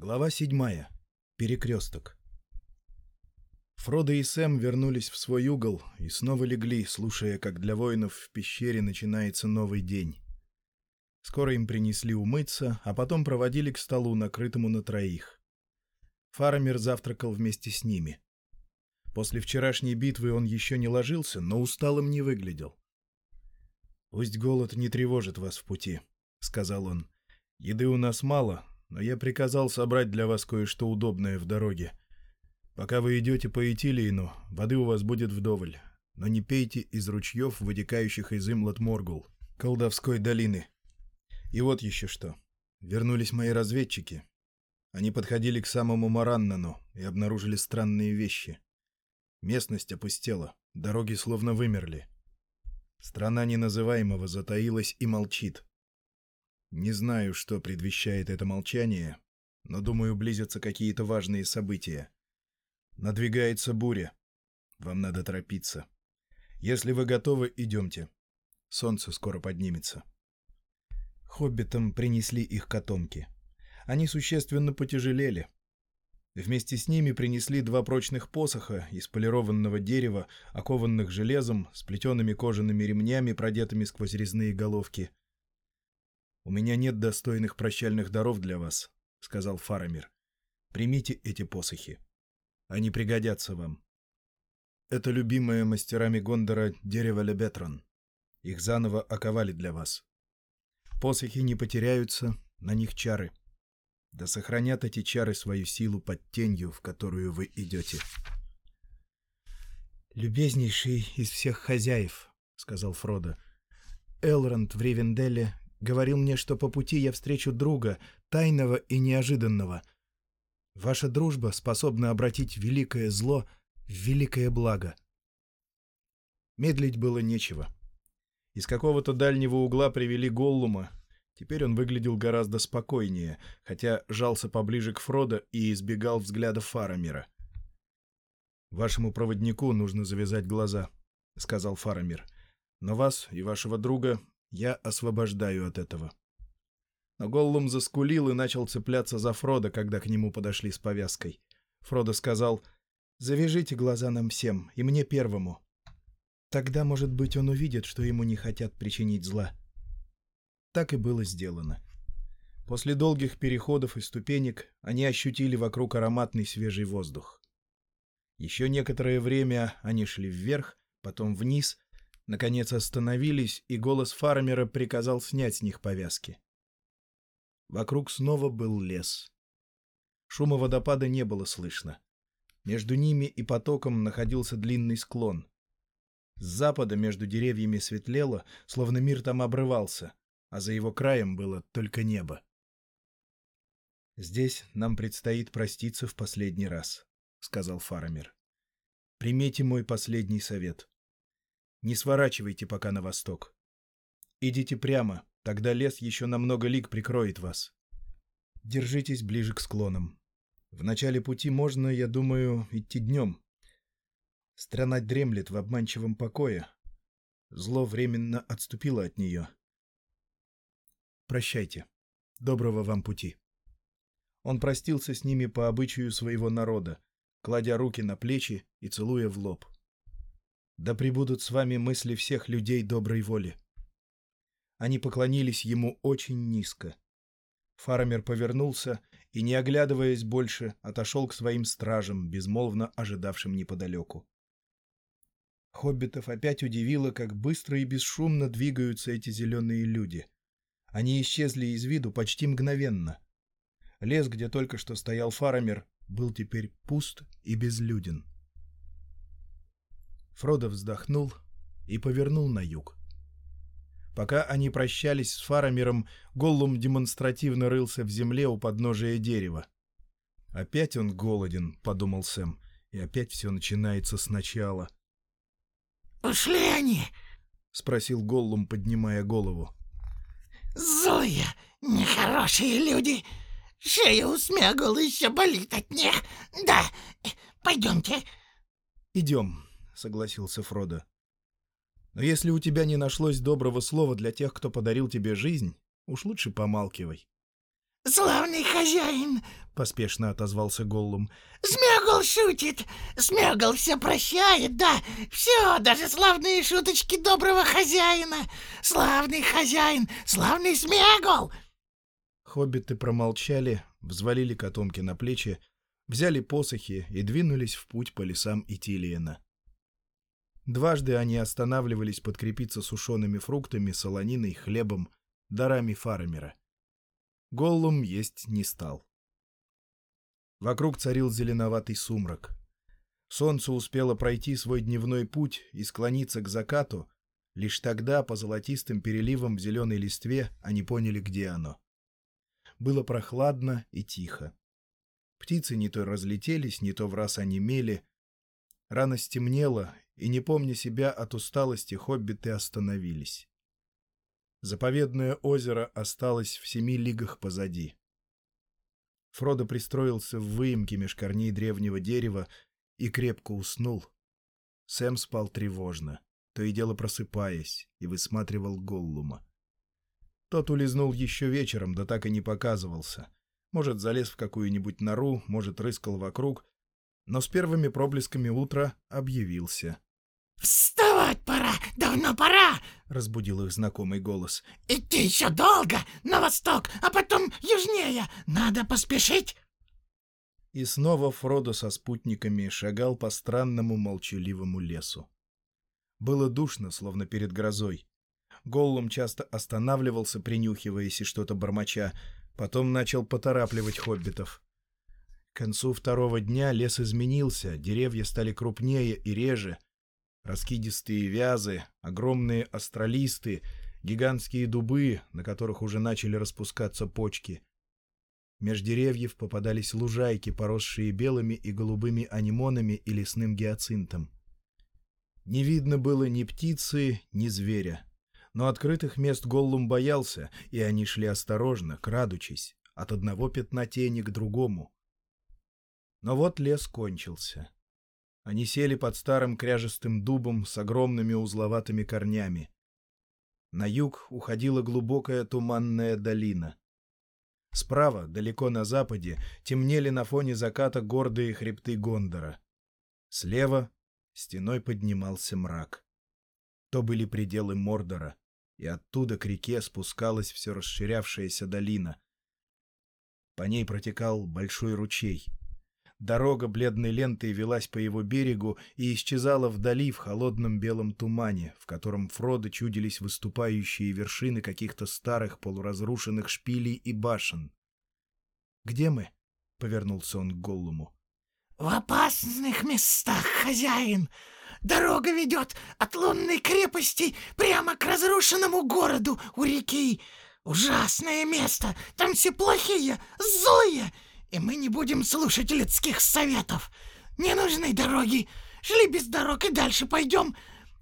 Глава седьмая. Перекресток. Фродо и Сэм вернулись в свой угол и снова легли, слушая, как для воинов в пещере начинается новый день. Скоро им принесли умыться, а потом проводили к столу, накрытому на троих. Фарамир завтракал вместе с ними. После вчерашней битвы он еще не ложился, но усталым не выглядел. «Пусть голод не тревожит вас в пути», — сказал он. «Еды у нас мало, но я приказал собрать для вас кое-что удобное в дороге. Пока вы идете по Итилиину, воды у вас будет вдоволь, но не пейте из ручьев, вытекающих из Имлот Моргул, колдовской долины. И вот еще что. Вернулись мои разведчики. Они подходили к самому Мараннану и обнаружили странные вещи. Местность опустела, дороги словно вымерли. Страна неназываемого затаилась и молчит. Не знаю, что предвещает это молчание, но думаю, близятся какие-то важные события. Надвигается буря. Вам надо торопиться. Если вы готовы, идемте. Солнце скоро поднимется. Хоббитам принесли их котомки. Они существенно потяжелели. Вместе с ними принесли два прочных посоха из полированного дерева, окованных железом, с плетеными кожаными ремнями, продетыми сквозь резные головки — «У меня нет достойных прощальных даров для вас», — сказал Фарамир. «Примите эти посохи. Они пригодятся вам. Это любимое мастерами Гондора дерево Лебетрон. Их заново оковали для вас. Посохи не потеряются, на них чары. Да сохранят эти чары свою силу под тенью, в которую вы идете». «Любезнейший из всех хозяев», — сказал Фродо. Элронд в Ривенделе Говорил мне, что по пути я встречу друга, тайного и неожиданного. Ваша дружба способна обратить великое зло в великое благо. Медлить было нечего. Из какого-то дальнего угла привели Голлума. Теперь он выглядел гораздо спокойнее, хотя жался поближе к Фродо и избегал взгляда Фарамира. «Вашему проводнику нужно завязать глаза», — сказал Фарамир. «Но вас и вашего друга я освобождаю от этого. Но Голлум заскулил и начал цепляться за Фрода, когда к нему подошли с повязкой. Фродо сказал, «Завяжите глаза нам всем, и мне первому. Тогда, может быть, он увидит, что ему не хотят причинить зла». Так и было сделано. После долгих переходов и ступенек они ощутили вокруг ароматный свежий воздух. Еще некоторое время они шли вверх, потом вниз, Наконец остановились, и голос фармера приказал снять с них повязки. Вокруг снова был лес. Шума водопада не было слышно. Между ними и потоком находился длинный склон. С запада между деревьями светлело, словно мир там обрывался, а за его краем было только небо. «Здесь нам предстоит проститься в последний раз», — сказал Фарамир. «Примите мой последний совет. Не сворачивайте пока на восток. Идите прямо, тогда лес еще на много лиг прикроет вас. Держитесь ближе к склонам. В начале пути можно, я думаю, идти днем. Страна дремлет в обманчивом покое. Зло временно отступило от нее. Прощайте. Доброго вам пути. Он простился с ними по обычаю своего народа, кладя руки на плечи и целуя в лоб. — да пребудут с вами мысли всех людей доброй воли. Они поклонились ему очень низко. Фарамер повернулся и, не оглядываясь больше, отошел к своим стражам, безмолвно ожидавшим неподалеку. Хоббитов опять удивило, как быстро и бесшумно двигаются эти зеленые люди. Они исчезли из виду почти мгновенно. Лес, где только что стоял Фарамер, был теперь пуст и безлюден. Фродо вздохнул и повернул на юг. Пока они прощались с Фарамиром, Голлум демонстративно рылся в земле у подножия дерева. «Опять он голоден», — подумал Сэм, — «и опять все начинается сначала». «Ушли они?» — спросил Голлум, поднимая голову. «Злые, нехорошие люди. Шея у Смягула еще болит от них. Да, пойдемте». «Идем», согласился Фродо. Но если у тебя не нашлось доброго слова для тех, кто подарил тебе жизнь, уж лучше помалкивай. «Славный хозяин!» — поспешно отозвался Голлум. Смегл шутит, Смегл все прощает, да, все, даже славные шуточки доброго хозяина. Славный хозяин, славный Смегл!» Хоббиты промолчали, взвалили котомки на плечи, взяли посохи и двинулись в путь по лесам Итилиена. Дважды они останавливались подкрепиться сушеными фруктами, солониной, хлебом, дарами фармера. Голлум есть не стал. Вокруг царил зеленоватый сумрак. Солнце успело пройти свой дневной путь и склониться к закату. Лишь тогда, по золотистым переливам в зеленой листве, они поняли, где оно. Было прохладно и тихо. Птицы не то разлетелись, не то в раз онемели. Рано стемнело, и, не помня себя от усталости, хоббиты остановились. Заповедное озеро осталось в семи лигах позади. Фродо пристроился в выемке меж корней древнего дерева и крепко уснул. Сэм спал тревожно, то и дело просыпаясь, и высматривал Голлума. Тот улизнул еще вечером, да так и не показывался. Может, залез в какую-нибудь нору, может, рыскал вокруг, но с первыми проблесками утра объявился. «Вставать пора! Давно пора!» — разбудил их знакомый голос. «Идти еще долго! На восток, а потом южнее! Надо поспешить!» И снова Фродо со спутниками шагал по странному молчаливому лесу. Было душно, словно перед грозой. Голлум часто останавливался, принюхиваясь и что-то бормоча, потом начал поторапливать хоббитов. К концу второго дня лес изменился, деревья стали крупнее и реже — Раскидистые вязы, огромные астролисты, гигантские дубы, на которых уже начали распускаться почки. Меж деревьев попадались лужайки, поросшие белыми и голубыми анимонами и лесным гиацинтом. Не видно было ни птицы, ни зверя. Но открытых мест Голлум боялся, и они шли осторожно, крадучись, от одного пятна тени к другому. Но вот лес кончился. Они сели под старым кряжестым дубом с огромными узловатыми корнями. На юг уходила глубокая туманная долина. Справа, далеко на западе, темнели на фоне заката гордые хребты Гондора. Слева стеной поднимался мрак. То были пределы Мордора, и оттуда к реке спускалась все расширявшаяся долина. По ней протекал большой ручей — Дорога бледной лентой велась по его берегу и исчезала вдали в холодном белом тумане, в котором Фродо чудились выступающие вершины каких-то старых полуразрушенных шпилей и башен. «Где мы?» — повернулся он к Голлуму. «В опасных местах, хозяин! Дорога ведет от лунной крепости прямо к разрушенному городу у реки. Ужасное место! Там все плохие, злые!» И мы не будем слушать людских советов. Не нужны дороги. Шли без дорог и дальше пойдем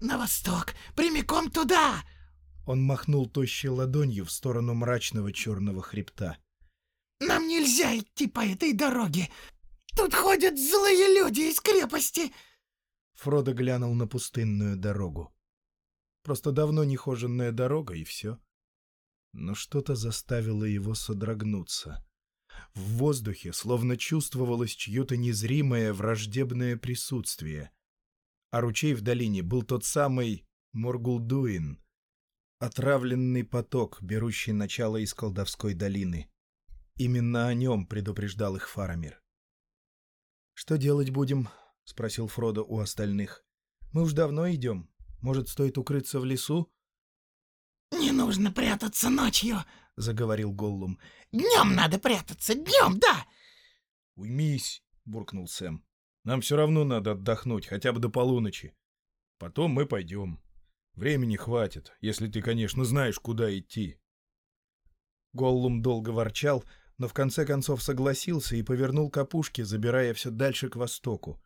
на восток, прямиком туда. Он махнул тощей ладонью в сторону мрачного черного хребта. Нам нельзя идти по этой дороге. Тут ходят злые люди из крепости. Фродо глянул на пустынную дорогу. Просто давно нехоженная дорога, и все. Но что-то заставило его содрогнуться. В воздухе словно чувствовалось чье-то незримое враждебное присутствие. А ручей в долине был тот самый Моргулдуин, отравленный поток, берущий начало из колдовской долины. Именно о нем предупреждал их Фарамир. «Что делать будем?» — спросил Фродо у остальных. «Мы уж давно идем. Может, стоит укрыться в лесу?» «Не нужно прятаться ночью», — заговорил Голлум. «Днем надо прятаться, днем, да!» «Уймись!» — буркнул Сэм. «Нам все равно надо отдохнуть, хотя бы до полуночи. Потом мы пойдем. Времени хватит, если ты, конечно, знаешь, куда идти». Голлум долго ворчал, но в конце концов согласился и повернул к опушке, забирая все дальше к востоку.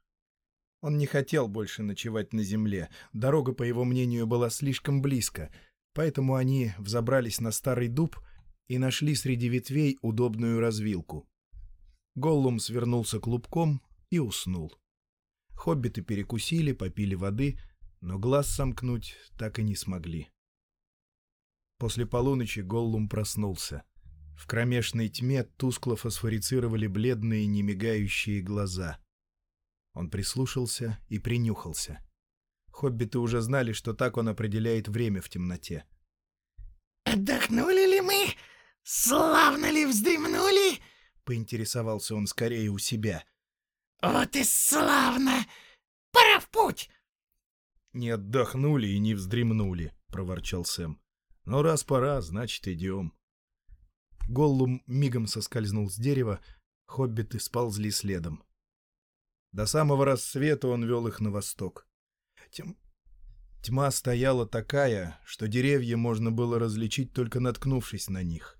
Он не хотел больше ночевать на земле. Дорога, по его мнению, была слишком близко, поэтому они взобрались на старый дуб — и нашли среди ветвей удобную развилку. Голлум свернулся клубком и уснул. Хоббиты перекусили, попили воды, но глаз сомкнуть так и не смогли. После полуночи Голлум проснулся. В кромешной тьме тускло фосфорицировали бледные немигающие глаза. Он прислушался и принюхался. Хоббиты уже знали, что так он определяет время в темноте. «Отдохнули ли мы? Славно ли вздремнули?» — поинтересовался он скорее у себя. «Вот и славно! Пора в путь!» «Не отдохнули и не вздремнули», — проворчал Сэм. «Но раз пора, значит, идем». Голлум мигом соскользнул с дерева, хоббиты сползли следом. До самого рассвета он вел их на восток. Тем... Тьма стояла такая, что деревья можно было различить, только наткнувшись на них.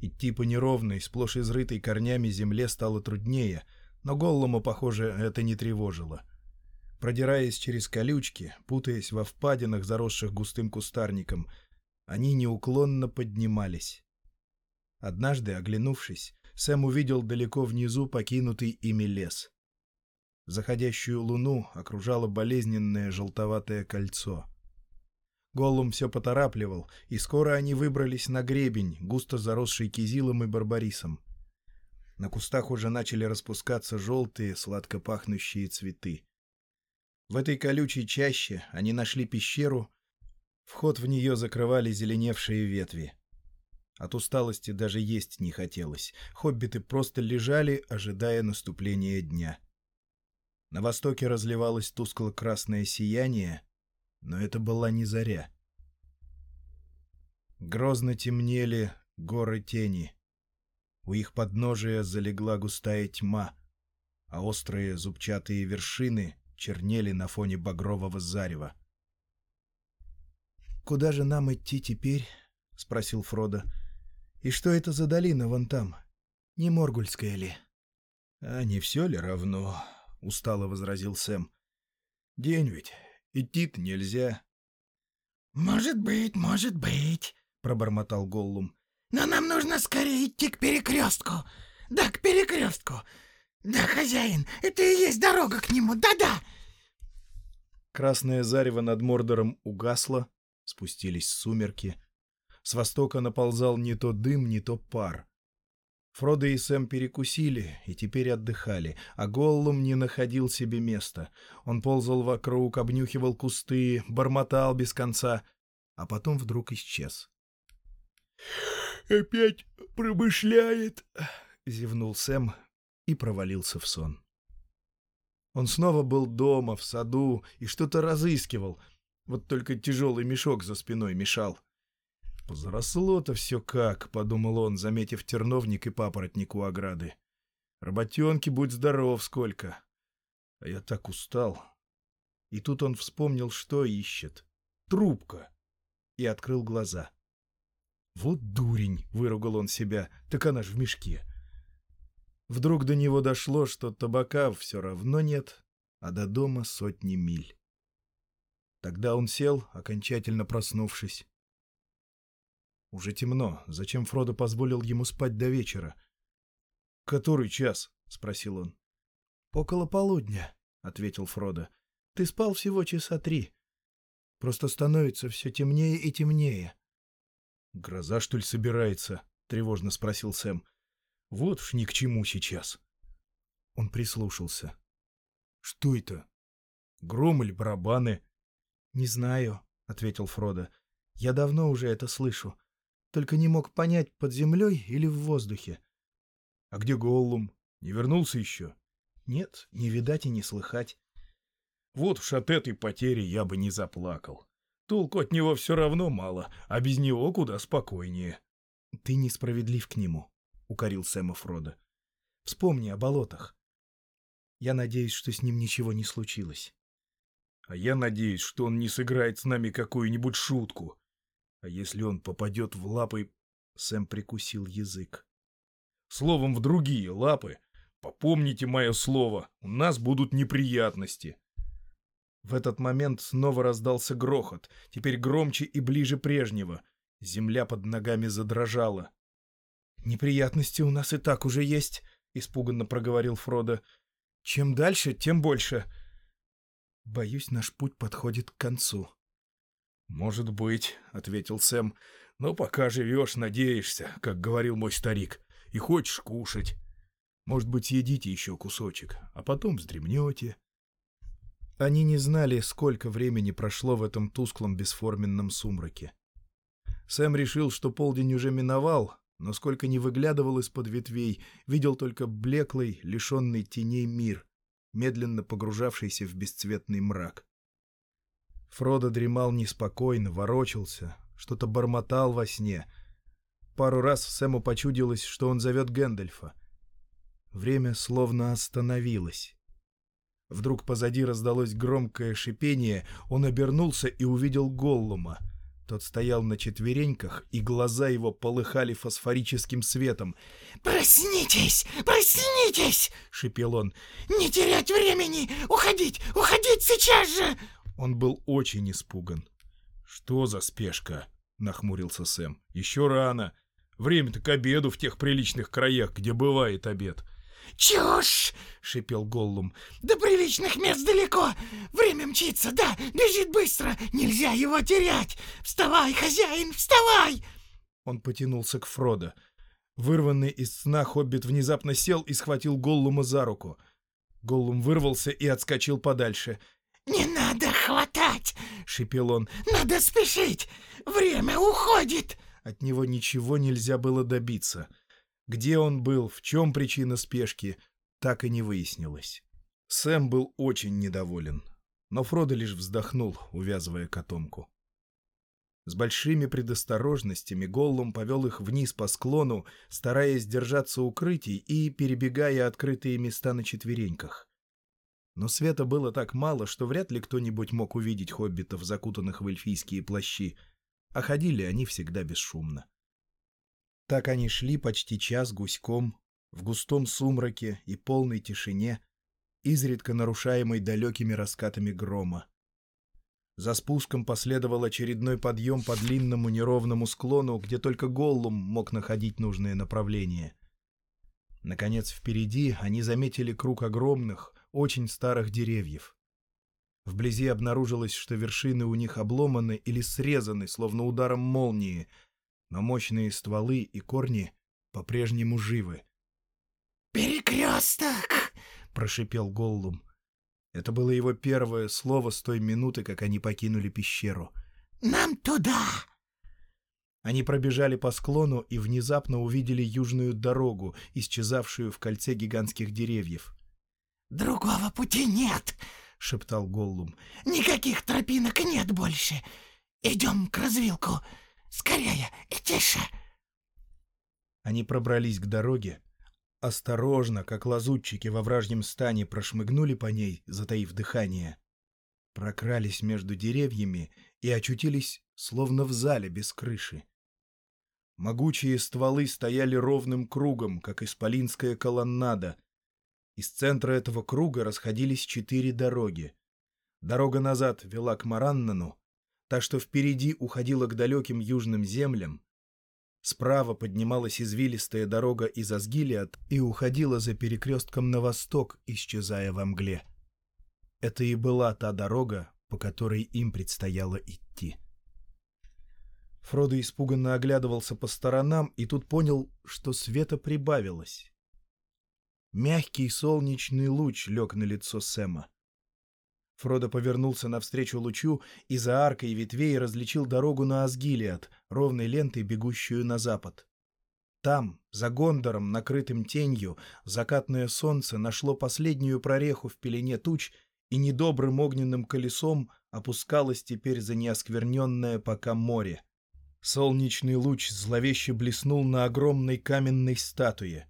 Идти по неровной, сплошь изрытой корнями земле стало труднее, но Голлуму, похоже, это не тревожило. Продираясь через колючки, путаясь во впадинах, заросших густым кустарником, они неуклонно поднимались. Однажды, оглянувшись, Сэм увидел далеко внизу покинутый ими лес. Заходящую луну окружало болезненное желтоватое кольцо. Голлум все поторапливал, и скоро они выбрались на гребень, густо заросший кизилом и барбарисом. На кустах уже начали распускаться желтые, сладко пахнущие цветы. В этой колючей чаще они нашли пещеру, вход в нее закрывали зеленевшие ветви. От усталости даже есть не хотелось. Хоббиты просто лежали, ожидая наступления дня. На востоке разливалось тускло-красное сияние, но это была не заря. Грозно темнели горы тени. У их подножия залегла густая тьма, а острые зубчатые вершины чернели на фоне багрового зарева. «Куда же нам идти теперь?» — спросил Фродо. И что это за долина вон там? Не Моргульская ли? — А не все ли равно? — устало возразил Сэм. — День ведь. Идти-то нельзя. — Может быть, может быть, — пробормотал Голлум. — Но нам нужно скорее идти к перекрестку. Да, к перекрестку. Да, хозяин, это и есть дорога к нему, да-да. Красное зарево над Мордором угасло, спустились сумерки — с востока наползал не то дым, не то пар. Фродо и Сэм перекусили и теперь отдыхали, а Голлум не находил себе места. Он ползал вокруг, обнюхивал кусты, бормотал без конца, а потом вдруг исчез. «Опять промышляет!» — зевнул Сэм и провалился в сон. Он снова был дома, в саду, и что-то разыскивал. Вот только тяжелый мешок за спиной мешал. «Позросло-то все как», — подумал он, заметив терновник и папоротник у ограды. «Работенки, будь здоров, сколько!» А я так устал. И тут он вспомнил, что ищет. Трубка. И открыл глаза. «Вот дурень!» — выругал он себя. «Так она ж в мешке!» Вдруг до него дошло, что табака все равно нет, а до дома сотни миль. Тогда он сел, окончательно проснувшись. Уже темно. Зачем Фродо позволил ему спать до вечера? «Который час?» — спросил он. «Около полудня», — ответил Фродо. «Ты спал всего часа три. Просто становится все темнее и темнее». «Гроза, что ли, собирается?» — тревожно спросил Сэм. «Вот уж ни к чему сейчас». Он прислушался. «Что это? Гром или барабаны?» «Не знаю», — ответил Фродо. «Я давно уже это слышу только не мог понять, под землей или в воздухе. — А где Голлум? Не вернулся еще? — Нет, не видать и не слыхать. — Вот уж от этой потери я бы не заплакал. Толку от него все равно мало, а без него куда спокойнее. — Ты несправедлив к нему, — укорил Сэма Фродо. — Вспомни о болотах. Я надеюсь, что с ним ничего не случилось. — А я надеюсь, что он не сыграет с нами какую-нибудь шутку, а если он попадет в лапы... Сэм прикусил язык. Словом, в другие лапы. Попомните мое слово, у нас будут неприятности. В этот момент снова раздался грохот, теперь громче и ближе прежнего. Земля под ногами задрожала. «Неприятности у нас и так уже есть», — испуганно проговорил Фродо. «Чем дальше, тем больше». «Боюсь, наш путь подходит к концу». «Может быть», — ответил Сэм, Но пока живешь, надеешься, как говорил мой старик, и хочешь кушать. Может быть, съедите еще кусочек, а потом вздремнете. Они не знали, сколько времени прошло в этом тусклом бесформенном сумраке. Сэм решил, что полдень уже миновал, но сколько ни выглядывал из-под ветвей, видел только блеклый, лишенный теней мир, медленно погружавшийся в бесцветный мрак. Фродо дремал неспокойно, ворочался, что-то бормотал во сне. Пару раз Сэму почудилось, что он зовет Гэндальфа. Время словно остановилось. Вдруг позади раздалось громкое шипение, он обернулся и увидел Голлума. Тот стоял на четвереньках, и глаза его полыхали фосфорическим светом. «Проснитесь! Проснитесь!» — шипел он. «Не терять времени! Уходить! Уходить сейчас же!» Он был очень испуган. «Что за спешка?» — нахмурился Сэм. «Еще рано. Время-то к обеду в тех приличных краях, где бывает обед». «Чушь!» — шипел Голлум. «До приличных мест далеко. Время мчится, да, бежит быстро. Нельзя его терять. Вставай, хозяин, вставай!» Он потянулся к Фродо. Вырванный из сна хоббит внезапно сел и схватил Голлума за руку. Голлум вырвался и отскочил подальше. «Не надо хватать!» — шипел он. «Надо спешить! Время уходит!» От него ничего нельзя было добиться. Где он был, в чем причина спешки, так и не выяснилось. Сэм был очень недоволен, но Фродо лишь вздохнул, увязывая котомку. С большими предосторожностями Голлум повел их вниз по склону, стараясь держаться укрытий и перебегая открытые места на четвереньках. Но света было так мало, что вряд ли кто-нибудь мог увидеть хоббитов, закутанных в эльфийские плащи, а ходили они всегда бесшумно. Так они шли почти час гуськом, в густом сумраке и полной тишине, изредка нарушаемой далекими раскатами грома. За спуском последовал очередной подъем по длинному неровному склону, где только Голлум мог находить нужное направление. Наконец, впереди они заметили круг огромных, очень старых деревьев. Вблизи обнаружилось, что вершины у них обломаны или срезаны, словно ударом молнии — но мощные стволы и корни по-прежнему живы. «Перекресток!» — прошипел Голлум. Это было его первое слово с той минуты, как они покинули пещеру. «Нам туда!» Они пробежали по склону и внезапно увидели южную дорогу, исчезавшую в кольце гигантских деревьев. «Другого пути нет!» — шептал Голлум. «Никаких тропинок нет больше! Идем к развилку!» Скорее и тише!» Они пробрались к дороге, осторожно, как лазутчики во вражьем стане, прошмыгнули по ней, затаив дыхание. Прокрались между деревьями и очутились словно в зале без крыши. Могучие стволы стояли ровным кругом, как исполинская колоннада. Из центра этого круга расходились четыре дороги. Дорога назад вела к Мараннану, та, что впереди уходила к далеким южным землям. Справа поднималась извилистая дорога из Асгилиад и уходила за перекрестком на восток, исчезая во мгле. Это и была та дорога, по которой им предстояло идти. Фродо испуганно оглядывался по сторонам и тут понял, что света прибавилось. Мягкий солнечный луч лег на лицо Сэма. Фродо повернулся навстречу лучу и за аркой ветвей различил дорогу на Асгилиад, ровной лентой, бегущую на запад. Там, за Гондором, накрытым тенью, закатное солнце нашло последнюю прореху в пелене туч и недобрым огненным колесом опускалось теперь за неоскверненное пока море. Солнечный луч зловеще блеснул на огромной каменной статуе.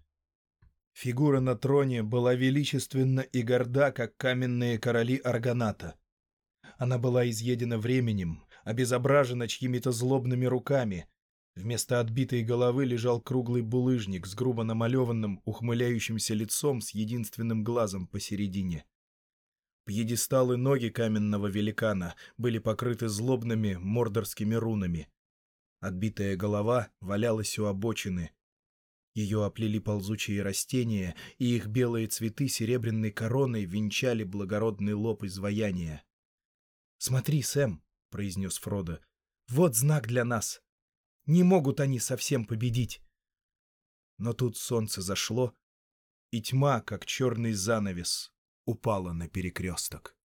Фигура на троне была величественна и горда, как каменные короли Арганата. Она была изъедена временем, обезображена чьими-то злобными руками. Вместо отбитой головы лежал круглый булыжник с грубо намалеванным, ухмыляющимся лицом с единственным глазом посередине. Пьедесталы ноги каменного великана были покрыты злобными мордорскими рунами. Отбитая голова валялась у обочины — ее оплели ползучие растения, и их белые цветы серебряной короной венчали благородный лоб изваяния. «Смотри, Сэм», — произнес Фродо, — «вот знак для нас». Не могут они совсем победить. Но тут солнце зашло, и тьма, как черный занавес, упала на перекресток.